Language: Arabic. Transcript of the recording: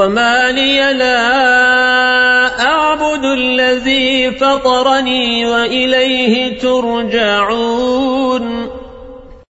وما لي لا أعبد الذي فطرني وإليه ترجعون